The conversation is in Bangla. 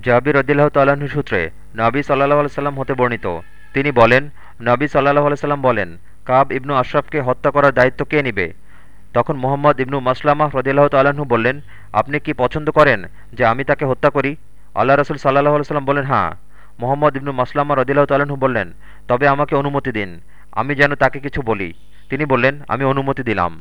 জাবির রদিল্লাহ তাল্লাহ্ন সূত্রে নবী সাল্লাহ আলসালাম হতে বর্ণিত। তিনি বলেন, নবী সাল্লাহ আলসালাম বলেন, কাব ইবনু আশরাফকে হত্যা করার দায়িত্ব কে নিবে? তখন মোহাম্মদ ইবনু মাসলামাহ রদিল্লাহ তাল্লাহ্ন বললেন, আপনি কি পছন্দ করেন যে আমি তাকে হত্যা করি? আল্লাহ রসুল সাল্লাহ আলসালাম বলেন হ্যাঁ মোহাম্মদ ইবনু মাসলামা রদিল্লাহ তাল্লাহ্ন বললেন, তবে আমাকে অনুমতি দিন, আমি যেন তাকে কিছু বলি। তিনি বললেন, আমি অনুমতি দিলাম।